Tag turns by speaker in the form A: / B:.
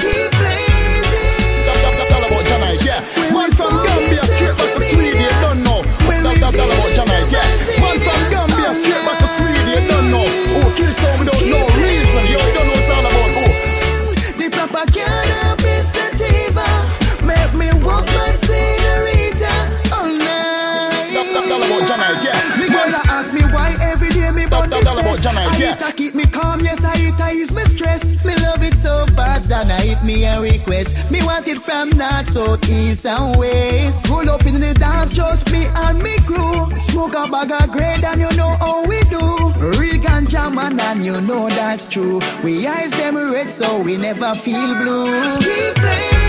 A: Keep blazing.
B: Tell about Janite, yeah. Man from Gambia straight back to Sweden, you don't know. Tell about Janite, yeah. Man from Gambia straight back to Sweden, you don't know. Oh, kill some without no reason. You don't know what's all about.
A: The propaganda sativa. Make me walk my senorita all night.
B: Tell about Janite, yeah.
A: Me girl ask me why every that me a request. Me want it from north, south, east and west. Roll up in the dance, just me and me crew. Smoke a bag of grade and you know how we do. Real ganja man and you know that's true. We eyes them red so we never feel blue. Keep playing.